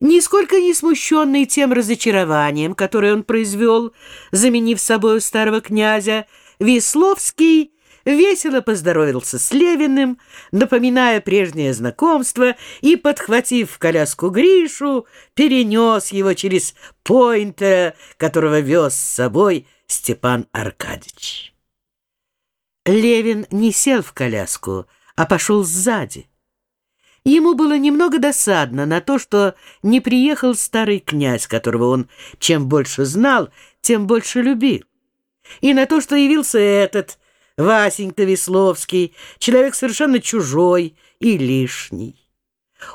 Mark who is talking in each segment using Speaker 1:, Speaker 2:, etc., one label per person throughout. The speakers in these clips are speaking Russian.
Speaker 1: Нисколько не смущенный тем разочарованием, которое он произвел, заменив собою старого князя, Весловский весело поздоровился с Левиным, напоминая прежнее знакомство, и, подхватив в коляску Гришу, перенес его через Пойнта, которого вез с собой Степан Аркадьевич. Левин не сел в коляску, а пошел сзади. Ему было немного досадно на то, что не приехал старый князь, которого он чем больше знал, тем больше любил, и на то, что явился этот Васенька Весловский, человек совершенно чужой и лишний.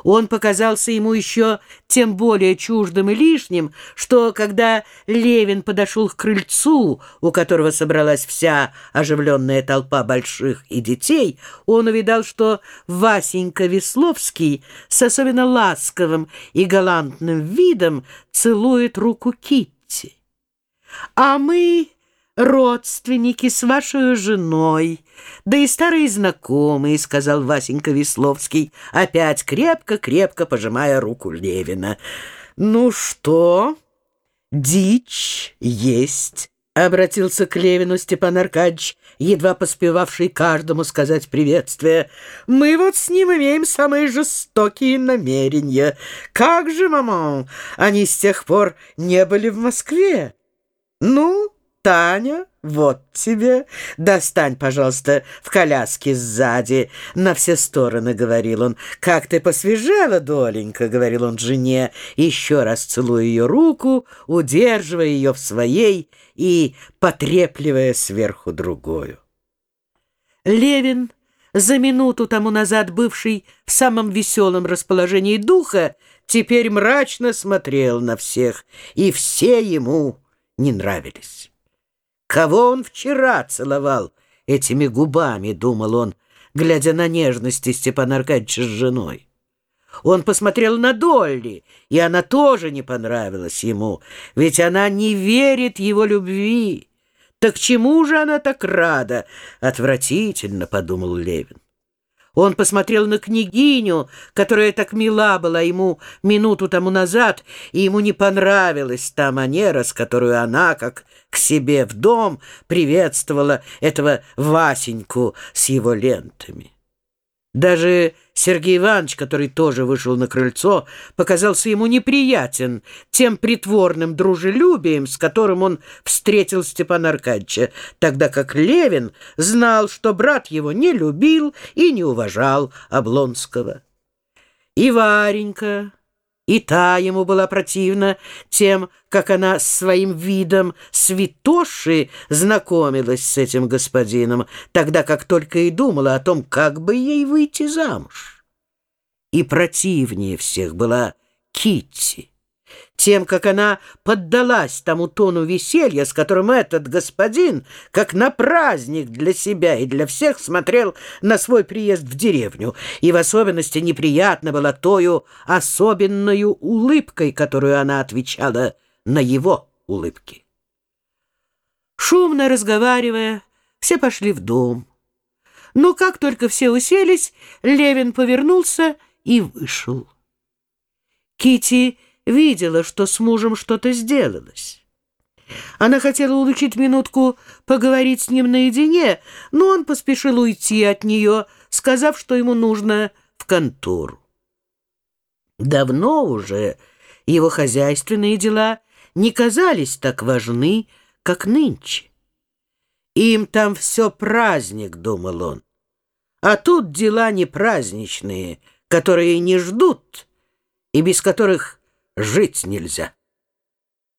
Speaker 1: Он показался ему еще тем более чуждым и лишним, что, когда Левин подошел к крыльцу, у которого собралась вся оживленная толпа больших и детей, он увидал, что Васенька Весловский с особенно ласковым и галантным видом целует руку Китти. «А мы...» родственники с вашей женой, да и старые знакомые, — сказал Васенька Весловский, опять крепко-крепко пожимая руку Левина. Ну что, дичь есть? — обратился к Левину Степан Аркадьевич, едва поспевавший каждому сказать приветствие. «Мы вот с ним имеем самые жестокие намерения. Как же, мама, они с тех пор не были в Москве? Ну, Таня, вот тебе. Достань, пожалуйста, в коляске сзади. На все стороны, — говорил он. Как ты посвежела, доленька, — говорил он жене, еще раз целуя ее руку, удерживая ее в своей и потрепливая сверху другую. Левин, за минуту тому назад бывший в самом веселом расположении духа, теперь мрачно смотрел на всех, и все ему не нравились. Кого он вчера целовал этими губами, думал он, глядя на нежности Степана Аркадьевича с женой. Он посмотрел на Долли, и она тоже не понравилась ему, ведь она не верит его любви. Так чему же она так рада? Отвратительно, подумал Левин. Он посмотрел на княгиню, которая так мила была ему минуту тому назад, и ему не понравилась та манера, с которой она, как к себе в дом, приветствовала этого Васеньку с его лентами. Даже Сергей Иванович, который тоже вышел на крыльцо, показался ему неприятен тем притворным дружелюбием, с которым он встретил Степана Аркадьевича, тогда как Левин знал, что брат его не любил и не уважал Облонского. И Варенька и та ему была противна тем, как она своим видом святоши знакомилась с этим господином, тогда как только и думала о том, как бы ей выйти замуж. И противнее всех была Китти тем, как она поддалась тому тону веселья, с которым этот господин, как на праздник для себя и для всех, смотрел на свой приезд в деревню, и в особенности неприятно было тою особенную улыбкой, которую она отвечала на его улыбки. Шумно разговаривая, все пошли в дом. Но как только все уселись, Левин повернулся и вышел. Кити видела, что с мужем что-то сделалось. Она хотела улучить минутку поговорить с ним наедине, но он поспешил уйти от нее, сказав, что ему нужно в контору. Давно уже его хозяйственные дела не казались так важны, как нынче. Им там все праздник, думал он. А тут дела не праздничные, которые не ждут и без которых жить нельзя.